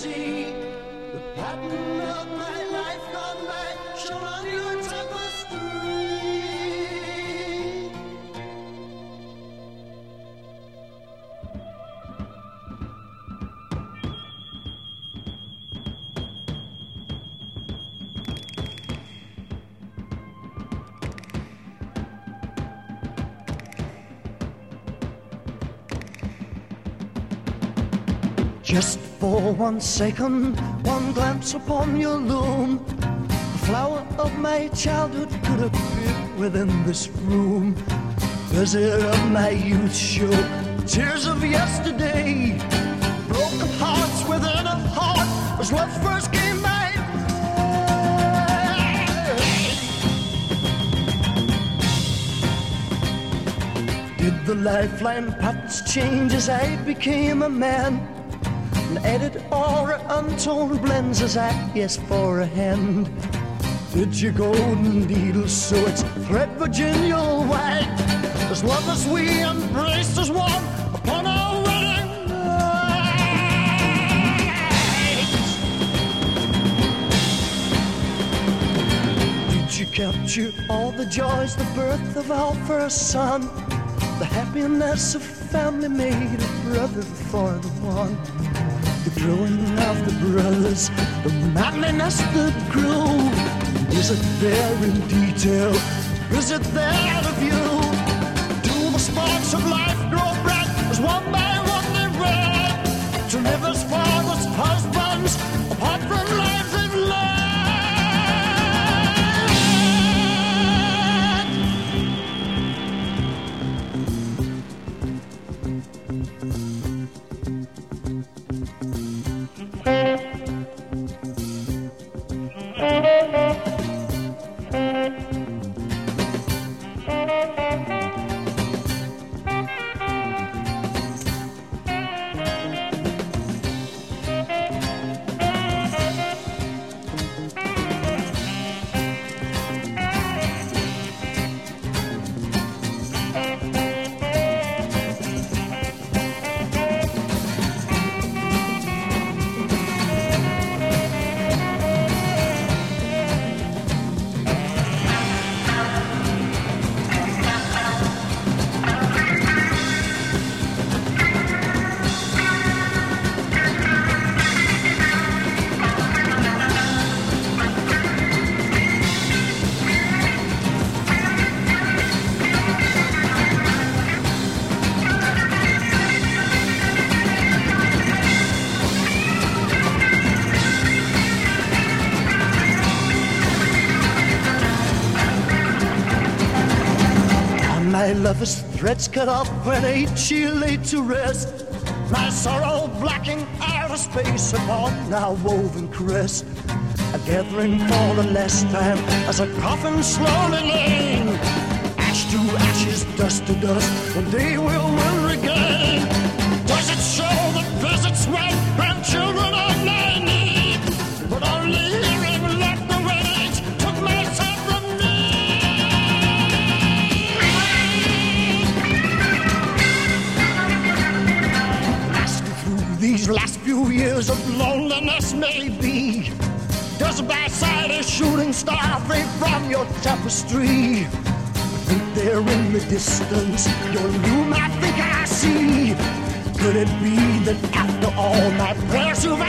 see the pattern of Just for one second, one glance upon your loom. The flower of my childhood could appear within this room. Visit of my youth show, tears of yesterday. Broken hearts within a heart was what first came my Did the lifeline patterns change as I became a man? An edit or untold blends as I asked for a hand. Did your golden needle sew its thread Virginia white? As long as we embraced as one upon our wedding night. Did you capture all the joys, the birth of our first son? The happiness of family made a brother for the one. The growing of the brothers, the manliness that grew. Is it there in detail? Is it there of you? Do the sparks of life grow bright as one by one they red? To live as fathers, husbands, apart from lives they've led. My lover's threads cut off when eight she laid to rest. My sorrow blacking out of space upon our woven crest. A gathering for the last time as a coffin slowly laying. Ash to ashes, dust to dust, one day we'll last few years of loneliness, maybe. A by-side a shooting star fade from your tapestry? Think there in the distance, your loom I think I see. Could it be that after all my prayers you've